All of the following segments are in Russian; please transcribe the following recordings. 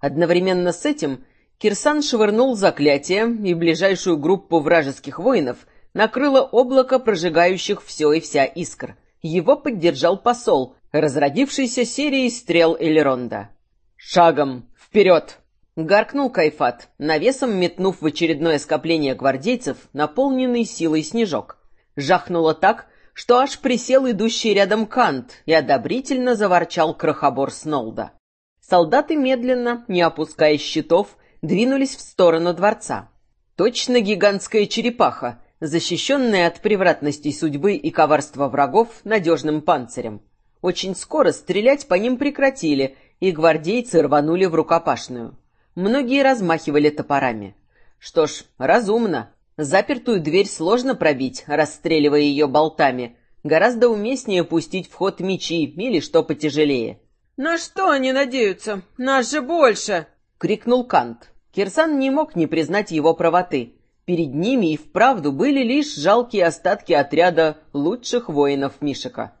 Одновременно с этим Кирсан швырнул заклятие, и ближайшую группу вражеских воинов накрыло облако прожигающих все и вся искр. Его поддержал посол, разродившийся серией стрел Элеронда. «Шагом! Вперед!» — гаркнул Кайфат, навесом метнув в очередное скопление гвардейцев наполненный силой снежок. Жахнуло так, что аж присел идущий рядом Кант и одобрительно заворчал крохобор Снолда. Солдаты медленно, не опуская щитов, двинулись в сторону дворца. Точно гигантская черепаха, защищенная от превратностей судьбы и коварства врагов надежным панцирем. Очень скоро стрелять по ним прекратили, и гвардейцы рванули в рукопашную. Многие размахивали топорами. Что ж, разумно. Запертую дверь сложно пробить, расстреливая ее болтами. Гораздо уместнее пустить в ход мечи или что потяжелее. «На что они надеются? Нас же больше!» — крикнул Кант. Кирсан не мог не признать его правоты. Перед ними и вправду были лишь жалкие остатки отряда лучших воинов Мишика.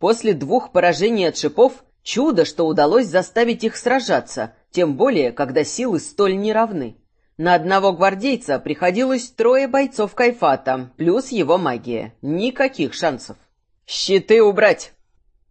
После двух поражений от шипов чудо, что удалось заставить их сражаться, тем более, когда силы столь неравны. На одного гвардейца приходилось трое бойцов Кайфата, плюс его магия. Никаких шансов. «Щиты убрать!»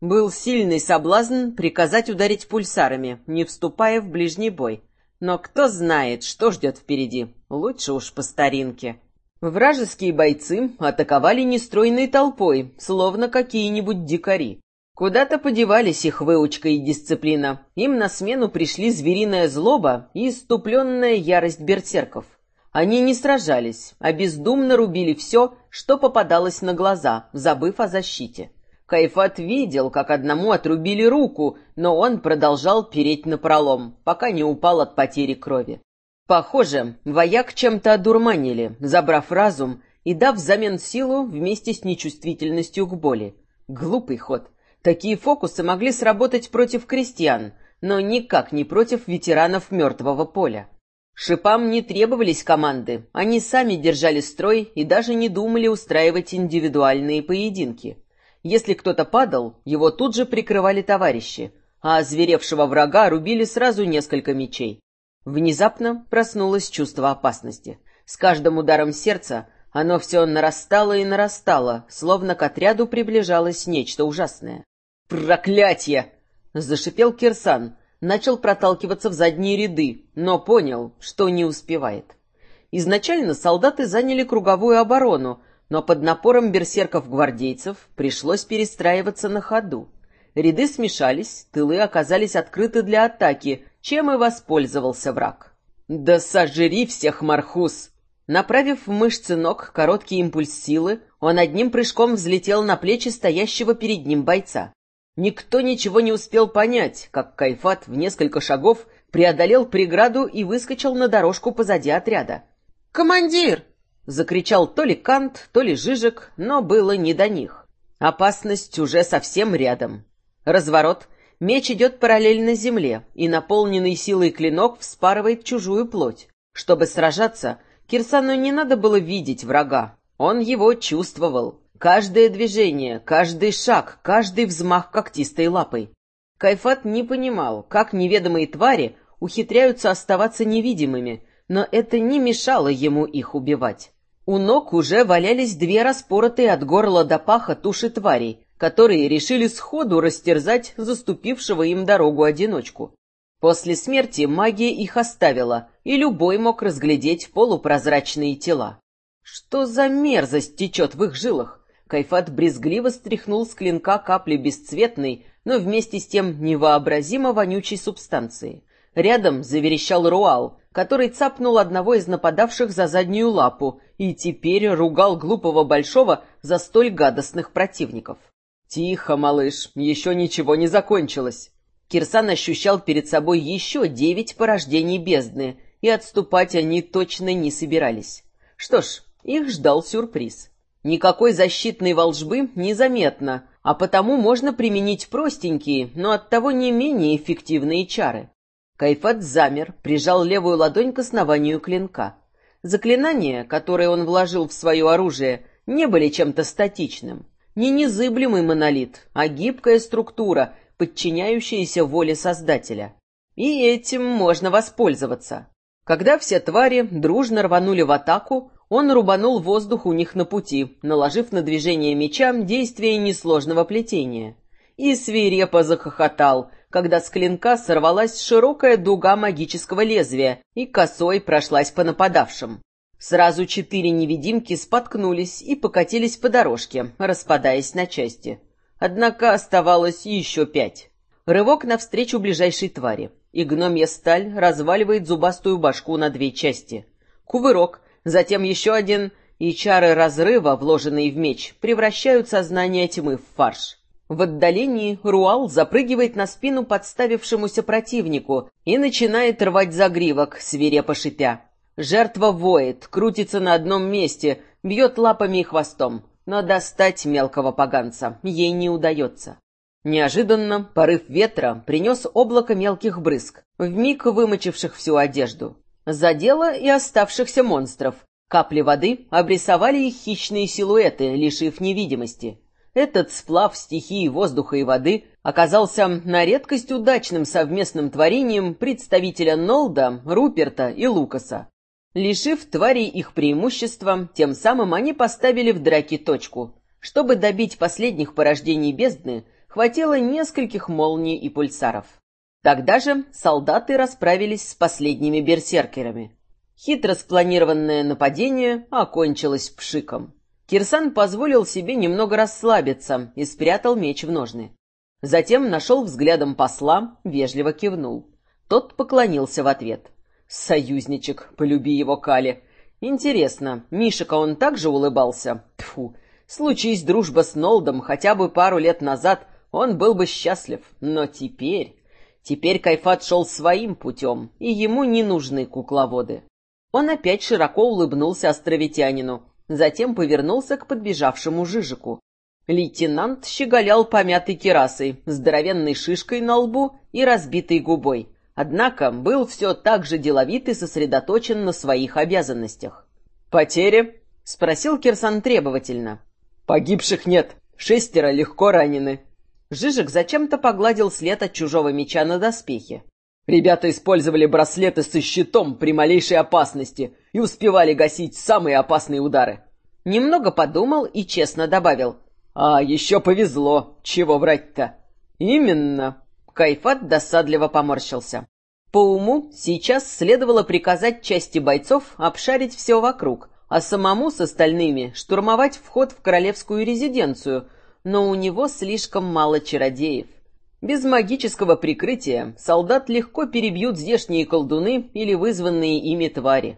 Был сильный соблазн приказать ударить пульсарами, не вступая в ближний бой. Но кто знает, что ждет впереди. Лучше уж по старинке. Вражеские бойцы атаковали нестройной толпой, словно какие-нибудь дикари. Куда-то подевались их выучка и дисциплина. Им на смену пришли звериная злоба и иступленная ярость берсерков. Они не сражались, а бездумно рубили все, что попадалось на глаза, забыв о защите. Кайфат видел, как одному отрубили руку, но он продолжал переть напролом, пока не упал от потери крови. Похоже, вояк чем-то одурманили, забрав разум и дав взамен силу вместе с нечувствительностью к боли. Глупый ход. Такие фокусы могли сработать против крестьян, но никак не против ветеранов мертвого поля. Шипам не требовались команды, они сами держали строй и даже не думали устраивать индивидуальные поединки. Если кто-то падал, его тут же прикрывали товарищи, а озверевшего врага рубили сразу несколько мечей. Внезапно проснулось чувство опасности. С каждым ударом сердца оно все нарастало и нарастало, словно к отряду приближалось нечто ужасное. «Проклятье!» — зашипел Кирсан. Начал проталкиваться в задние ряды, но понял, что не успевает. Изначально солдаты заняли круговую оборону, но под напором берсерков-гвардейцев пришлось перестраиваться на ходу. Ряды смешались, тылы оказались открыты для атаки, чем и воспользовался враг. «Да сожри всех, Мархус!» Направив в мышцы ног короткий импульс силы, он одним прыжком взлетел на плечи стоящего перед ним бойца. Никто ничего не успел понять, как Кайфат в несколько шагов преодолел преграду и выскочил на дорожку позади отряда. «Командир!» — закричал то ли Кант, то ли Жижик, но было не до них. Опасность уже совсем рядом. Разворот. Меч идет параллельно земле, и наполненный силой клинок вспарывает чужую плоть. Чтобы сражаться, Кирсану не надо было видеть врага. Он его чувствовал. Каждое движение, каждый шаг, каждый взмах когтистой лапой. Кайфат не понимал, как неведомые твари ухитряются оставаться невидимыми, но это не мешало ему их убивать. У ног уже валялись две распоротые от горла до паха туши тварей, которые решили сходу растерзать заступившего им дорогу одиночку. После смерти магия их оставила, и любой мог разглядеть полупрозрачные тела. Что за мерзость течет в их жилах? Кайфат брезгливо стряхнул с клинка капли бесцветной, но вместе с тем невообразимо вонючей субстанции. Рядом заверещал Руал, который цапнул одного из нападавших за заднюю лапу и теперь ругал глупого Большого за столь гадостных противников. «Тихо, малыш, еще ничего не закончилось». Кирсан ощущал перед собой еще девять порождений бездны, и отступать они точно не собирались. Что ж, их ждал сюрприз. Никакой защитной волжбы незаметно, а потому можно применить простенькие, но оттого не менее эффективные чары. Кайфат замер, прижал левую ладонь к основанию клинка. Заклинания, которые он вложил в свое оружие, не были чем-то статичным. Не незыблемый монолит, а гибкая структура, подчиняющаяся воле Создателя. И этим можно воспользоваться. Когда все твари дружно рванули в атаку, он рубанул воздух у них на пути, наложив на движение меча действие несложного плетения. И свирепо захохотал, когда с клинка сорвалась широкая дуга магического лезвия и косой прошлась по нападавшим. Сразу четыре невидимки споткнулись и покатились по дорожке, распадаясь на части. Однако оставалось еще пять. Рывок навстречу ближайшей твари, и гномья сталь разваливает зубастую башку на две части. Кувырок, затем еще один, и чары разрыва, вложенные в меч, превращают сознание тьмы в фарш. В отдалении Руал запрыгивает на спину подставившемуся противнику и начинает рвать загривок, свирепо шипя. Жертва воет, крутится на одном месте, бьет лапами и хвостом, но достать мелкого поганца ей не удается. Неожиданно порыв ветра принес облако мелких брызг, вмиг вымочивших всю одежду. Задело и оставшихся монстров. Капли воды обрисовали их хищные силуэты, лишив невидимости. Этот сплав стихии воздуха и воды оказался на редкость удачным совместным творением представителя Нолда, Руперта и Лукаса. Лишив тварей их преимущества, тем самым они поставили в драке точку. Чтобы добить последних порождений бездны, хватило нескольких молний и пульсаров. Тогда же солдаты расправились с последними берсеркерами. Хитро спланированное нападение окончилось пшиком. Кирсан позволил себе немного расслабиться и спрятал меч в ножны. Затем нашел взглядом посла, вежливо кивнул. Тот поклонился в ответ. «Союзничек, полюби его, Кали. Интересно, Мишика он также улыбался? Тьфу, случись дружба с Нолдом хотя бы пару лет назад, он был бы счастлив, но теперь... Теперь Кайфат шел своим путем, и ему не нужны кукловоды. Он опять широко улыбнулся островитянину, затем повернулся к подбежавшему Жижику. Лейтенант щеголял помятой керасой, здоровенной шишкой на лбу и разбитой губой. Однако был все так же деловит и сосредоточен на своих обязанностях. «Потери?» — спросил Кирсан требовательно. «Погибших нет, шестеро легко ранены», Жижик зачем-то погладил след от чужого меча на доспехе. Ребята использовали браслеты со щитом при малейшей опасности и успевали гасить самые опасные удары. Немного подумал и честно добавил. «А еще повезло, чего врать-то?» «Именно!» Кайфат досадливо поморщился. По уму сейчас следовало приказать части бойцов обшарить все вокруг, а самому с остальными штурмовать вход в королевскую резиденцию, но у него слишком мало чародеев. Без магического прикрытия солдат легко перебьют здешние колдуны или вызванные ими твари.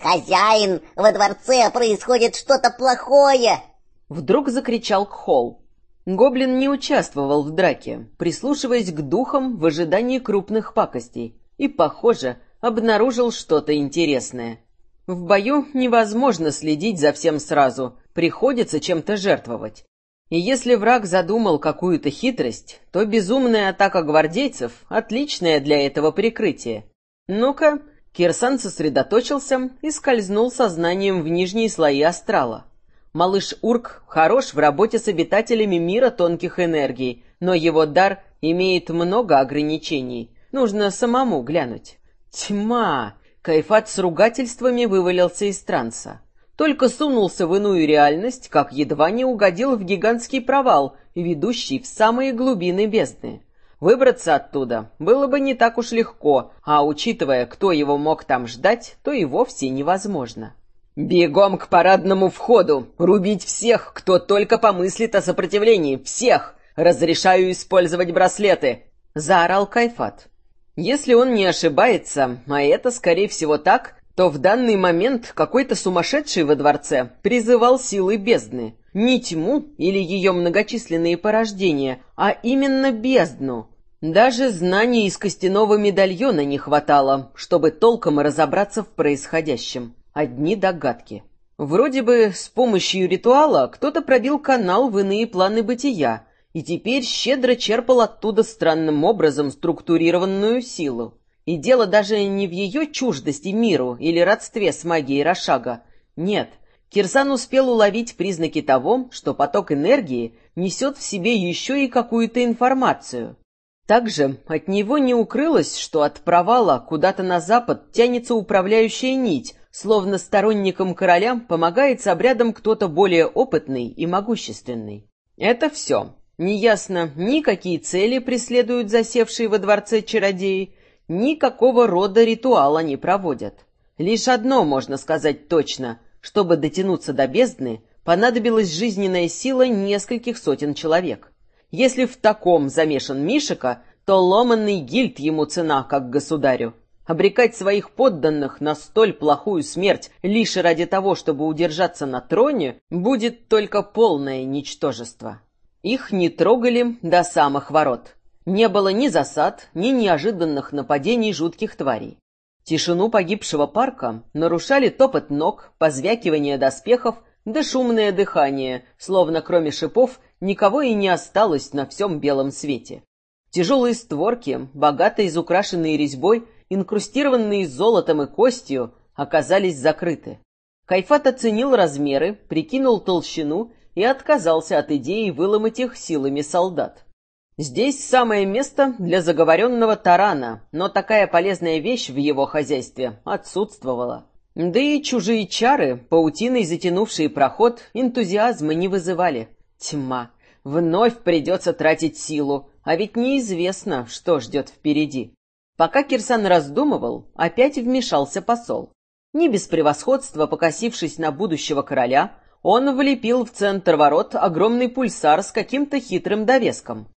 «Хозяин, во дворце происходит что-то плохое!» Вдруг закричал Кхол. Гоблин не участвовал в драке, прислушиваясь к духам в ожидании крупных пакостей, и, похоже, обнаружил что-то интересное. В бою невозможно следить за всем сразу, приходится чем-то жертвовать. И если враг задумал какую-то хитрость, то безумная атака гвардейцев — отличное для этого прикрытие. Ну-ка, Кирсан сосредоточился и скользнул сознанием в нижние слои астрала. Малыш Урк хорош в работе с обитателями мира тонких энергий, но его дар имеет много ограничений. Нужно самому глянуть. Тьма! Кайфат с ругательствами вывалился из транса. Только сунулся в иную реальность, как едва не угодил в гигантский провал, ведущий в самые глубины бездны. Выбраться оттуда было бы не так уж легко, а учитывая, кто его мог там ждать, то и вовсе невозможно. «Бегом к парадному входу! Рубить всех, кто только помыслит о сопротивлении! Всех! Разрешаю использовать браслеты!» — заорал Кайфат. Если он не ошибается, а это, скорее всего, так, то в данный момент какой-то сумасшедший во дворце призывал силы бездны. Не тьму или ее многочисленные порождения, а именно бездну. Даже знаний из костяного медальона не хватало, чтобы толком разобраться в происходящем. Одни догадки. Вроде бы с помощью ритуала кто-то пробил канал в иные планы бытия, и теперь щедро черпал оттуда странным образом структурированную силу. И дело даже не в ее чуждости миру или родстве с магией Рошага. Нет, Кирсан успел уловить признаки того, что поток энергии несет в себе еще и какую-то информацию. Также от него не укрылось, что от провала куда-то на запад тянется управляющая нить, словно сторонникам короля помогает с обрядом кто-то более опытный и могущественный. Это все. Неясно ни какие цели преследуют засевшие во дворце чародеи, ни какого рода ритуал они проводят. Лишь одно можно сказать точно. Чтобы дотянуться до бездны, понадобилась жизненная сила нескольких сотен человек. Если в таком замешан Мишика, то ломанный гильд ему цена, как государю. Обрекать своих подданных на столь плохую смерть лишь ради того, чтобы удержаться на троне, будет только полное ничтожество. Их не трогали до самых ворот. Не было ни засад, ни неожиданных нападений жутких тварей. Тишину погибшего парка нарушали топот ног, позвякивание доспехов да шумное дыхание, словно кроме шипов никого и не осталось на всем белом свете. Тяжелые створки, богато изукрашенные резьбой, инкрустированные золотом и костью, оказались закрыты. Кайфат оценил размеры, прикинул толщину и отказался от идеи выломать их силами солдат. Здесь самое место для заговоренного тарана, но такая полезная вещь в его хозяйстве отсутствовала. Да и чужие чары, паутиной затянувшие проход, энтузиазма не вызывали. Тьма. Вновь придется тратить силу, а ведь неизвестно, что ждет впереди. Пока Кирсан раздумывал, опять вмешался посол. Не без превосходства покосившись на будущего короля, он влепил в центр ворот огромный пульсар с каким-то хитрым довеском.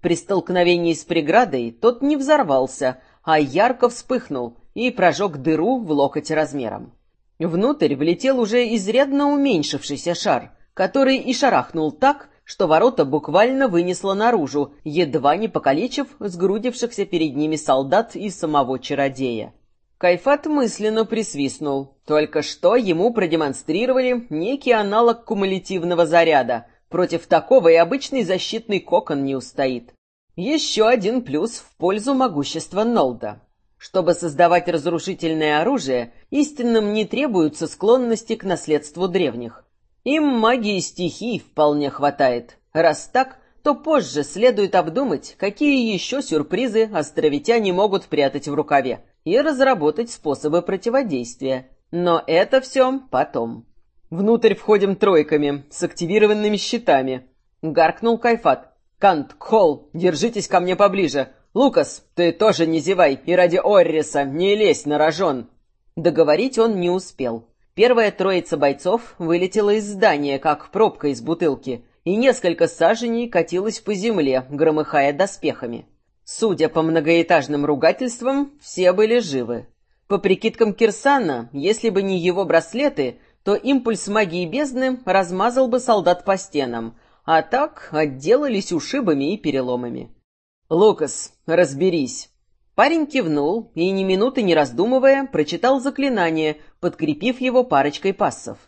При столкновении с преградой тот не взорвался, а ярко вспыхнул и прожег дыру в локоть размером. Внутрь влетел уже изрядно уменьшившийся шар, который и шарахнул так, что ворота буквально вынесло наружу, едва не покалечив сгрудившихся перед ними солдат и самого чародея. Кайфат мысленно присвистнул. Только что ему продемонстрировали некий аналог кумулятивного заряда. Против такого и обычный защитный кокон не устоит. Еще один плюс в пользу могущества Нолда. Чтобы создавать разрушительное оружие, истинным не требуются склонности к наследству древних. Им магии стихий вполне хватает. Раз так, то позже следует обдумать, какие еще сюрпризы островитяне могут прятать в рукаве, и разработать способы противодействия. Но это все потом. Внутрь входим тройками, с активированными щитами. Гаркнул Кайфат. «Кант, Кхол, держитесь ко мне поближе. Лукас, ты тоже не зевай, и ради Орриса не лезь на рожон». Договорить он не успел. Первая троица бойцов вылетела из здания, как пробка из бутылки, и несколько саженей катилась по земле, громыхая доспехами. Судя по многоэтажным ругательствам, все были живы. По прикидкам Кирсана, если бы не его браслеты, то импульс магии бездны размазал бы солдат по стенам, а так отделались ушибами и переломами. «Лукас, разберись!» Парень кивнул и, ни минуты не раздумывая, прочитал заклинание, подкрепив его парочкой пассов.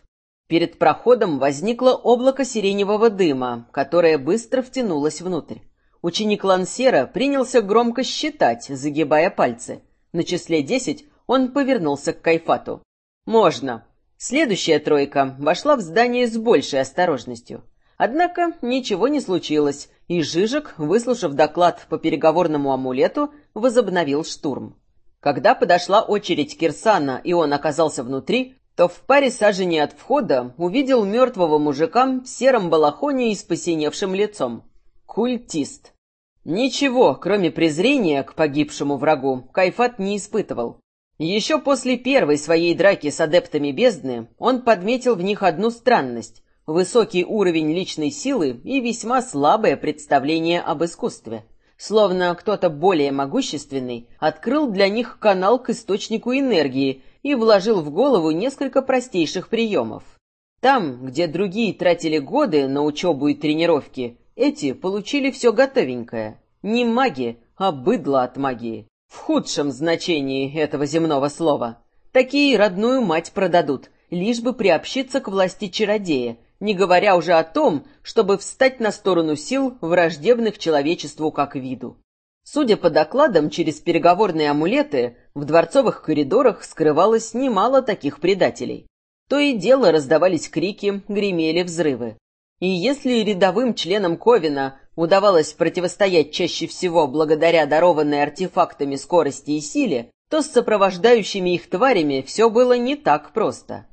Перед проходом возникло облако сиреневого дыма, которое быстро втянулось внутрь. Ученик Лансера принялся громко считать, загибая пальцы. На числе десять он повернулся к Кайфату. «Можно». Следующая тройка вошла в здание с большей осторожностью. Однако ничего не случилось, и Жижик, выслушав доклад по переговорному амулету, возобновил штурм. Когда подошла очередь Кирсана, и он оказался внутри, то в паре саженей от входа увидел мертвого мужика в сером балахоне и с посиневшим лицом. Культист. Ничего, кроме презрения к погибшему врагу, Кайфат не испытывал. Еще после первой своей драки с адептами бездны он подметил в них одну странность высокий уровень личной силы и весьма слабое представление об искусстве. Словно кто-то более могущественный открыл для них канал к источнику энергии и вложил в голову несколько простейших приемов. Там, где другие тратили годы на учебу и тренировки, эти получили все готовенькое. Не маги, а быдло от магии. В худшем значении этого земного слова. Такие родную мать продадут, лишь бы приобщиться к власти чародея, не говоря уже о том, чтобы встать на сторону сил, враждебных человечеству как виду. Судя по докладам через переговорные амулеты, в дворцовых коридорах скрывалось немало таких предателей. То и дело раздавались крики, гремели взрывы. И если рядовым членам Ковина удавалось противостоять чаще всего благодаря дарованной артефактами скорости и силе, то с сопровождающими их тварями все было не так просто.